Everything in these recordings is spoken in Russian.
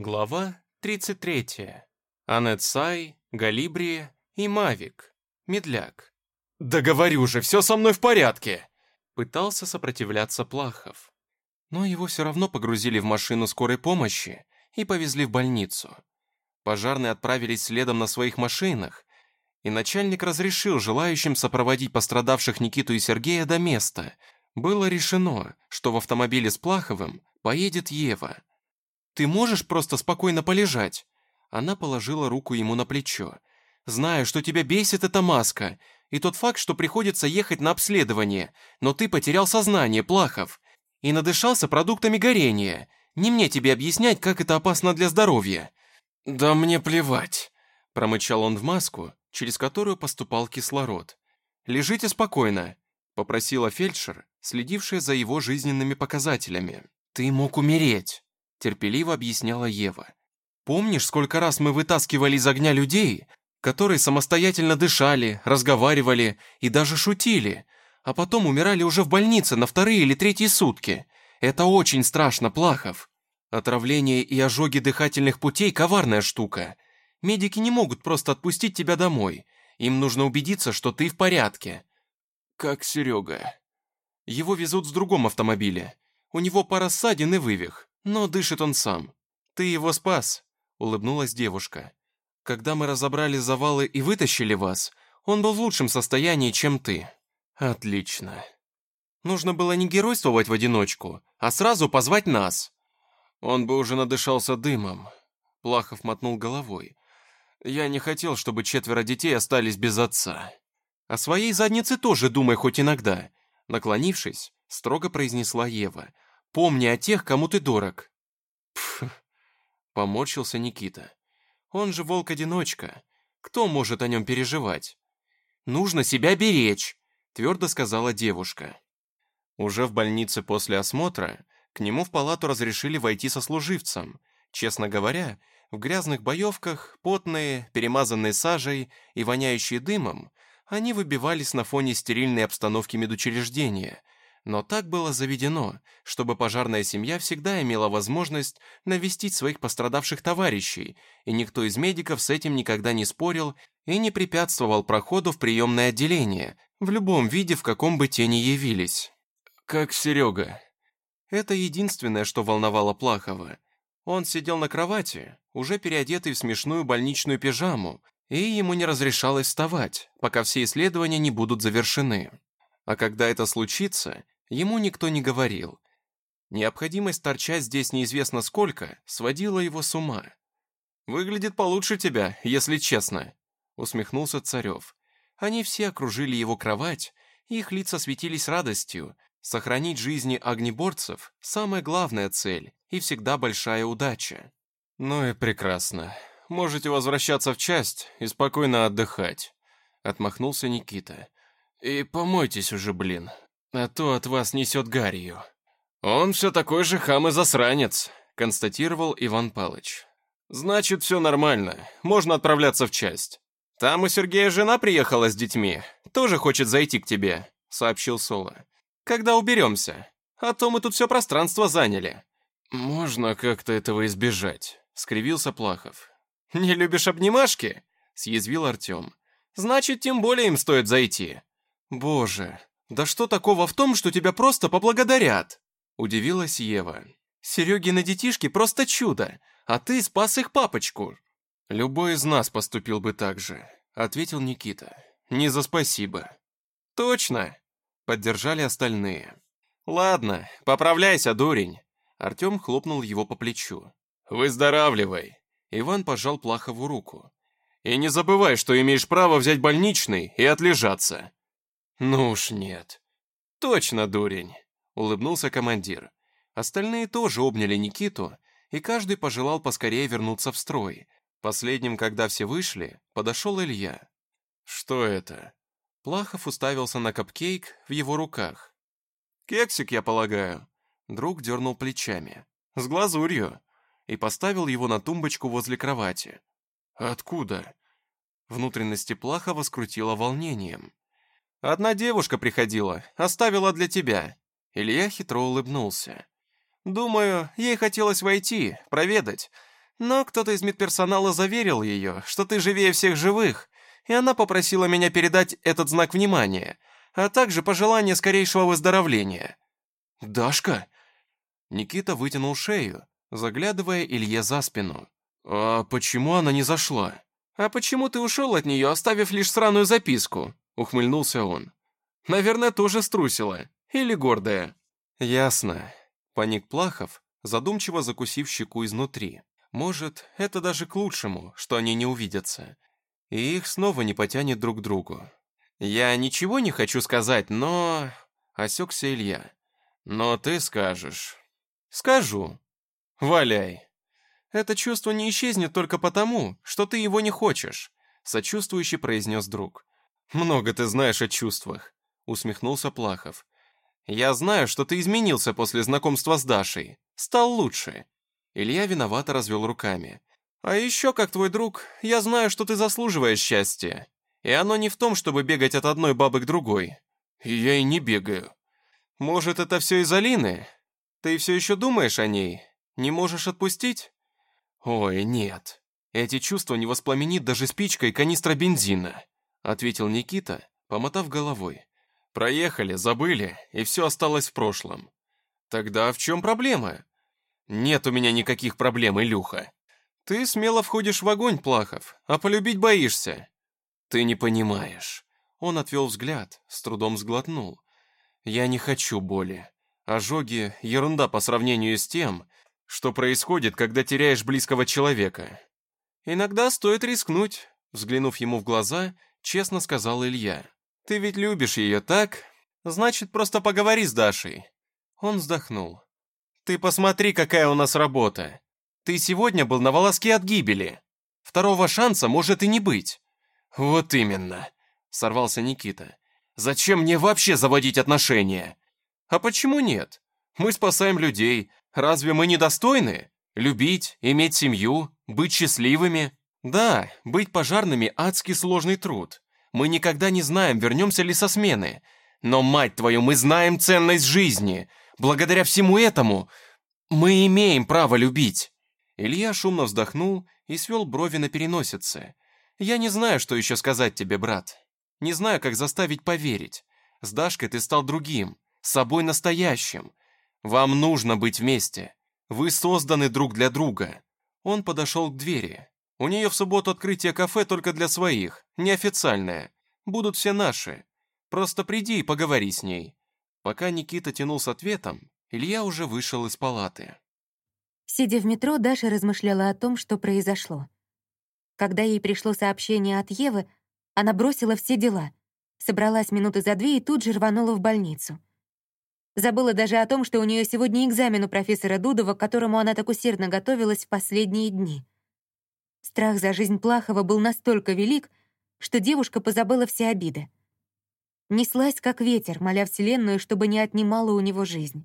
Глава 33. Анетсай, Галибрия и Мавик. Медляк. «Да говорю же, все со мной в порядке!» Пытался сопротивляться Плахов. Но его все равно погрузили в машину скорой помощи и повезли в больницу. Пожарные отправились следом на своих машинах, и начальник разрешил желающим сопроводить пострадавших Никиту и Сергея до места. Было решено, что в автомобиле с Плаховым поедет Ева – ты можешь просто спокойно полежать?» Она положила руку ему на плечо. «Знаю, что тебя бесит эта маска, и тот факт, что приходится ехать на обследование, но ты потерял сознание, Плахов, и надышался продуктами горения. Не мне тебе объяснять, как это опасно для здоровья». «Да мне плевать», — промычал он в маску, через которую поступал кислород. «Лежите спокойно», — попросила фельдшер, следившая за его жизненными показателями. «Ты мог умереть» терпеливо объясняла Ева. «Помнишь, сколько раз мы вытаскивали из огня людей, которые самостоятельно дышали, разговаривали и даже шутили, а потом умирали уже в больнице на вторые или третьи сутки? Это очень страшно, Плахов. Отравление и ожоги дыхательных путей – коварная штука. Медики не могут просто отпустить тебя домой. Им нужно убедиться, что ты в порядке». «Как Серега?» Его везут в другом автомобиле. У него пара ссадин и вывих но дышит он сам. Ты его спас», — улыбнулась девушка. «Когда мы разобрали завалы и вытащили вас, он был в лучшем состоянии, чем ты». «Отлично. Нужно было не геройствовать в одиночку, а сразу позвать нас». Он бы уже надышался дымом. Плахов мотнул головой. «Я не хотел, чтобы четверо детей остались без отца. О своей заднице тоже думай хоть иногда», наклонившись, строго произнесла Ева — Помни о тех, кому ты дорог». Пф, поморщился Никита. «Он же волк-одиночка. Кто может о нем переживать?» «Нужно себя беречь», твердо сказала девушка. Уже в больнице после осмотра к нему в палату разрешили войти со служивцем. Честно говоря, в грязных боевках, потные, перемазанные сажей и воняющие дымом, они выбивались на фоне стерильной обстановки медучреждения, но так было заведено, чтобы пожарная семья всегда имела возможность навестить своих пострадавших товарищей, и никто из медиков с этим никогда не спорил и не препятствовал проходу в приемное отделение, в любом виде, в каком бы те ни явились. Как Серега. Это единственное, что волновало Плахова. Он сидел на кровати, уже переодетый в смешную больничную пижаму, и ему не разрешалось вставать, пока все исследования не будут завершены. А когда это случится, ему никто не говорил. Необходимость торчать здесь неизвестно сколько сводила его с ума. «Выглядит получше тебя, если честно», — усмехнулся Царев. Они все окружили его кровать, их лица светились радостью. Сохранить жизни огнеборцев — самая главная цель и всегда большая удача. «Ну и прекрасно. Можете возвращаться в часть и спокойно отдыхать», — отмахнулся Никита. И помойтесь уже, блин, а то от вас несет гарью». «Он все такой же хам и засранец», — констатировал Иван Палыч. «Значит, все нормально, можно отправляться в часть. Там у Сергея жена приехала с детьми, тоже хочет зайти к тебе», — сообщил Соло. «Когда уберемся? А то мы тут все пространство заняли». «Можно как-то этого избежать», — скривился Плахов. «Не любишь обнимашки?» — съязвил Артем. «Значит, тем более им стоит зайти. «Боже, да что такого в том, что тебя просто поблагодарят?» Удивилась Ева. «Серегины детишки просто чудо, а ты спас их папочку». «Любой из нас поступил бы так же», — ответил Никита. «Не за спасибо». «Точно», — поддержали остальные. «Ладно, поправляйся, дурень». Артем хлопнул его по плечу. «Выздоравливай!» Иван пожал Плахову руку. «И не забывай, что имеешь право взять больничный и отлежаться. «Ну уж нет». «Точно, дурень», — улыбнулся командир. Остальные тоже обняли Никиту, и каждый пожелал поскорее вернуться в строй. Последним, когда все вышли, подошел Илья. «Что это?» Плахов уставился на капкейк в его руках. «Кексик, я полагаю». Друг дернул плечами. «С глазурью». И поставил его на тумбочку возле кровати. «Откуда?» Внутренности Плахова скрутило волнением. Одна девушка приходила, оставила для тебя». Илья хитро улыбнулся. «Думаю, ей хотелось войти, проведать. Но кто-то из медперсонала заверил ее, что ты живее всех живых, и она попросила меня передать этот знак внимания, а также пожелание скорейшего выздоровления. «Дашка?» Никита вытянул шею, заглядывая Илье за спину. «А почему она не зашла?» «А почему ты ушел от нее, оставив лишь сраную записку?» Ухмыльнулся он. «Наверное, тоже струсила. Или гордая». «Ясно», — паник Плахов, задумчиво закусив щеку изнутри. «Может, это даже к лучшему, что они не увидятся, и их снова не потянет друг к другу. Я ничего не хочу сказать, но...» — осекся Илья. «Но ты скажешь». «Скажу. Валяй. Это чувство не исчезнет только потому, что ты его не хочешь», — сочувствующе произнес друг. «Много ты знаешь о чувствах», — усмехнулся Плахов. «Я знаю, что ты изменился после знакомства с Дашей. Стал лучше». Илья виновато развел руками. «А еще, как твой друг, я знаю, что ты заслуживаешь счастья. И оно не в том, чтобы бегать от одной бабы к другой. Я и не бегаю. Может, это все из Алины? Ты все еще думаешь о ней? Не можешь отпустить?» «Ой, нет. Эти чувства не воспламенит даже спичка и канистра бензина ответил Никита, помотав головой. Проехали, забыли, и все осталось в прошлом. Тогда в чем проблема? Нет у меня никаких проблем, Илюха. Ты смело входишь в огонь, Плахов, а полюбить боишься. Ты не понимаешь. Он отвел взгляд, с трудом сглотнул. Я не хочу боли. Ожоги — ерунда по сравнению с тем, что происходит, когда теряешь близкого человека. Иногда стоит рискнуть, взглянув ему в глаза честно сказал Илья. «Ты ведь любишь ее, так? Значит, просто поговори с Дашей». Он вздохнул. «Ты посмотри, какая у нас работа. Ты сегодня был на волоске от гибели. Второго шанса может и не быть». «Вот именно», — сорвался Никита. «Зачем мне вообще заводить отношения?» «А почему нет? Мы спасаем людей. Разве мы недостойны? Любить, иметь семью, быть счастливыми?» Да, быть пожарными – адски сложный труд. Мы никогда не знаем, вернемся ли со смены. Но, мать твою, мы знаем ценность жизни. Благодаря всему этому мы имеем право любить. Илья шумно вздохнул и свел брови на переносице. Я не знаю, что еще сказать тебе, брат. Не знаю, как заставить поверить. С Дашкой ты стал другим, собой настоящим. Вам нужно быть вместе. Вы созданы друг для друга. Он подошел к двери, у нее в субботу открытие кафе только для своих, неофициальное. Будут все наши. Просто приди и поговори с ней». Пока Никита тянул с ответом, Илья уже вышел из палаты. Сидя в метро, Даша размышляла о том, что произошло. Когда ей пришло сообщение от Евы, она бросила все дела, собралась минуты за две и тут же рванула в больницу. Забыла даже о том, что у нее сегодня экзамен у профессора Дудова, к которому она так усердно готовилась в последние дни. Страх за жизнь Плахова был настолько велик, что девушка позабыла все обиды. Неслась, как ветер, моля Вселенную, чтобы не отнимала у него жизнь.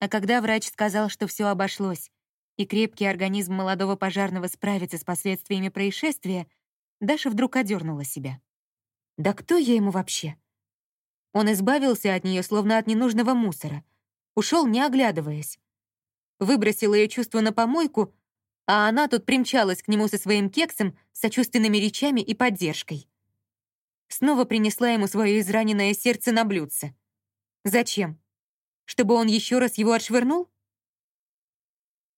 А когда врач сказал, что все обошлось, и крепкий организм молодого пожарного справится с последствиями происшествия, Даша вдруг одернула себя. Да кто я ему вообще? Он избавился от нее, словно от ненужного мусора. Ушел, не оглядываясь. Выбросил ее чувства на помойку, а она тут примчалась к нему со своим кексом, сочувственными речами и поддержкой. Снова принесла ему свое израненное сердце на блюдце. Зачем? Чтобы он еще раз его отшвырнул?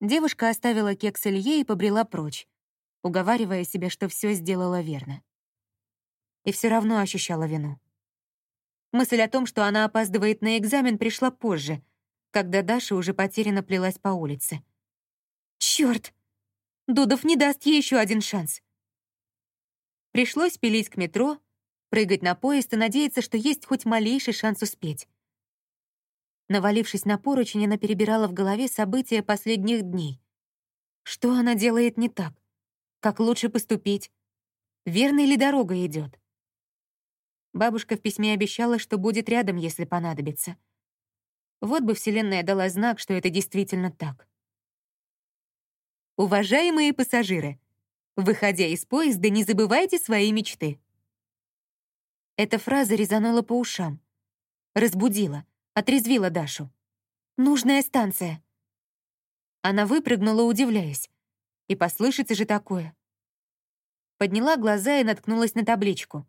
Девушка оставила кекс Илье и побрела прочь, уговаривая себя, что все сделала верно. И все равно ощущала вину. Мысль о том, что она опаздывает на экзамен, пришла позже, когда Даша уже потерянно плелась по улице. Черт! Дудов не даст ей еще один шанс. Пришлось пилить к метро, прыгать на поезд и надеяться, что есть хоть малейший шанс успеть. Навалившись на поручень, она перебирала в голове события последних дней. Что она делает не так? Как лучше поступить? Верной ли дорога идет? Бабушка в письме обещала, что будет рядом, если понадобится. Вот бы Вселенная дала знак, что это действительно так. Уважаемые пассажиры, выходя из поезда, не забывайте свои мечты. Эта фраза резанула по ушам. Разбудила, отрезвила Дашу. «Нужная станция». Она выпрыгнула, удивляясь. И послышится же такое. Подняла глаза и наткнулась на табличку.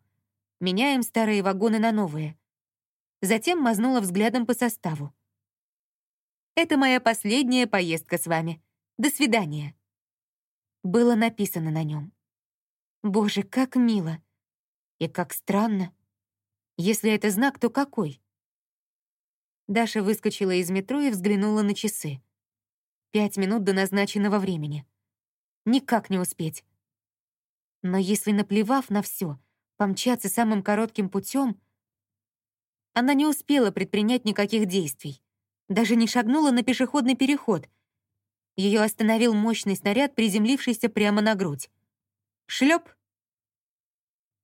Меняем старые вагоны на новые. Затем мазнула взглядом по составу. Это моя последняя поездка с вами. До свидания. Было написано на нем. Боже, как мило. И как странно. Если это знак, то какой? Даша выскочила из метро и взглянула на часы. Пять минут до назначенного времени. Никак не успеть. Но если, наплевав на все, помчаться самым коротким путем, она не успела предпринять никаких действий. Даже не шагнула на пешеходный переход. Ее остановил мощный снаряд, приземлившийся прямо на грудь. Шлеп!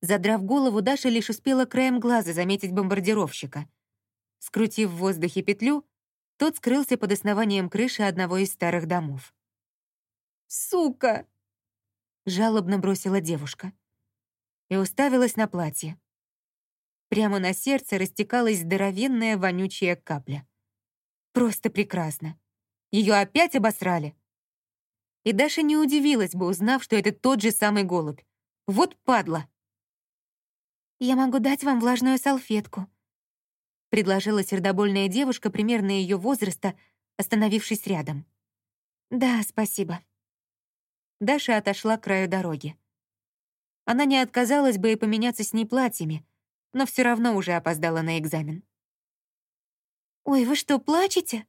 Задрав голову, Даша лишь успела краем глаза заметить бомбардировщика — Скрутив в воздухе петлю, тот скрылся под основанием крыши одного из старых домов. «Сука!» — жалобно бросила девушка и уставилась на платье. Прямо на сердце растекалась здоровенная вонючая капля. Просто прекрасно. Ее опять обосрали. И Даша не удивилась бы, узнав, что это тот же самый голубь. Вот падла. «Я могу дать вам влажную салфетку», предложила сердобольная девушка примерно ее возраста, остановившись рядом. «Да, спасибо». Даша отошла к краю дороги. Она не отказалась бы и поменяться с ней платьями, но все равно уже опоздала на экзамен. «Ой, вы что, плачете?»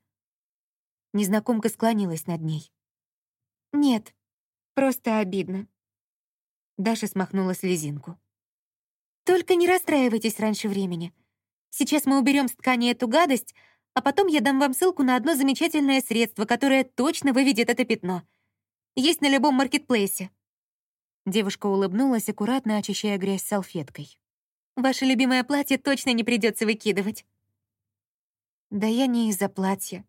Незнакомка склонилась над ней. «Нет, просто обидно». Даша смахнула слезинку. «Только не расстраивайтесь раньше времени. Сейчас мы уберем с ткани эту гадость, а потом я дам вам ссылку на одно замечательное средство, которое точно выведет это пятно. Есть на любом маркетплейсе». Девушка улыбнулась, аккуратно очищая грязь салфеткой. «Ваше любимое платье точно не придется выкидывать». «Да я не из-за платья».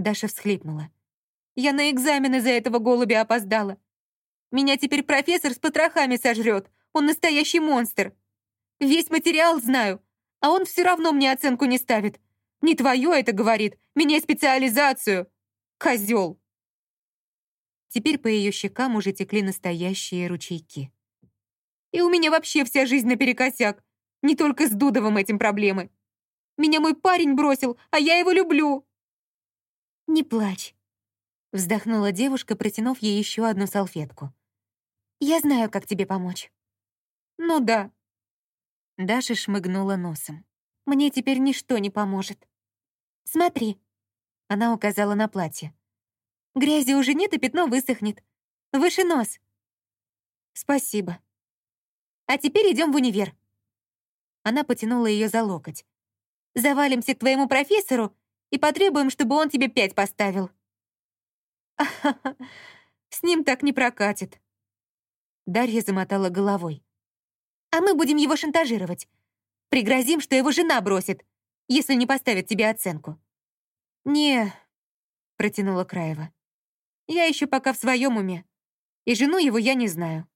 Даша всхлипнула. «Я на экзамен из-за этого голубя опоздала. Меня теперь профессор с потрохами сожрет. Он настоящий монстр. Весь материал знаю, а он все равно мне оценку не ставит. Не твое это говорит, меняй специализацию. Козел. Теперь по ее щекам уже текли настоящие ручейки. И у меня вообще вся жизнь наперекосяк. Не только с Дудовым этим проблемы. Меня мой парень бросил, а я его люблю. Не плачь. Вздохнула девушка, протянув ей еще одну салфетку. «Я знаю, как тебе помочь». «Ну да, Даша шмыгнула носом. «Мне теперь ничто не поможет». «Смотри», — она указала на платье. «Грязи уже нет, и пятно высохнет. Выше нос». «Спасибо». «А теперь идем в универ». Она потянула ее за локоть. «Завалимся к твоему профессору и потребуем, чтобы он тебе пять поставил». с ним так не прокатит». Дарья замотала головой а мы будем его шантажировать. Пригрозим, что его жена бросит, если не поставит тебе оценку». «Не», — протянула Краева. «Я еще пока в своем уме, и жену его я не знаю».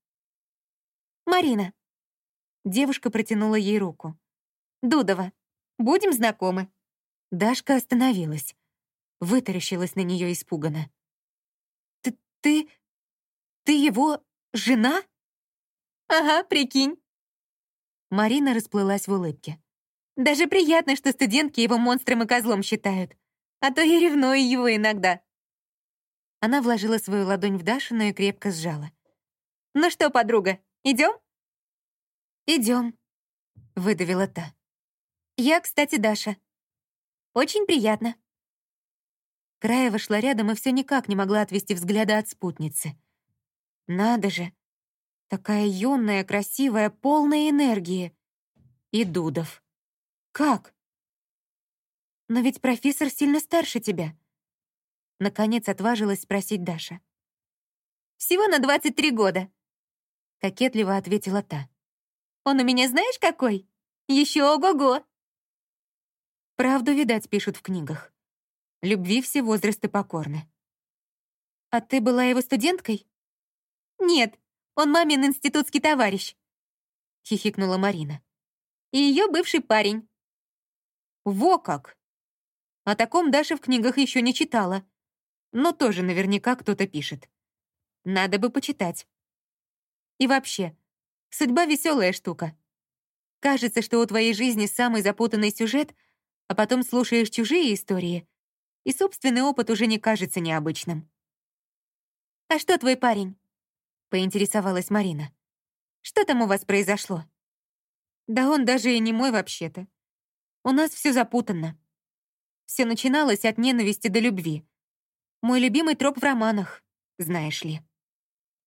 «Марина». Девушка протянула ей руку. «Дудова, будем знакомы». Дашка остановилась, вытаращилась на нее испуганно. «Ты... ты... ты его жена?» «Ага, прикинь». Марина расплылась в улыбке. «Даже приятно, что студентки его монстром и козлом считают. А то я ревную его иногда». Она вложила свою ладонь в Дашину и крепко сжала. «Ну что, подруга, идем? Идем, выдавила та. «Я, кстати, Даша. Очень приятно». Краева шла рядом и все никак не могла отвести взгляда от спутницы. «Надо же, Такая юная, красивая, полная энергии. И Дудов. Как? Но ведь профессор сильно старше тебя. Наконец отважилась спросить Даша. «Всего на 23 года», — кокетливо ответила та. «Он у меня знаешь какой? Еще ого-го!» Правду, видать, пишут в книгах. Любви все возрасты покорны. «А ты была его студенткой?» «Нет, он мамин институтский товарищ», — хихикнула Марина. «И ее бывший парень». «Во как!» О таком Даша в книгах еще не читала, но тоже наверняка кто-то пишет. Надо бы почитать. И вообще, судьба — веселая штука. Кажется, что у твоей жизни самый запутанный сюжет, а потом слушаешь чужие истории, и собственный опыт уже не кажется необычным. «А что твой парень?» — поинтересовалась Марина. «Что там у вас произошло?» «Да он даже и не мой вообще-то. У нас все запутанно. Все начиналось от ненависти до любви. Мой любимый троп в романах, знаешь ли».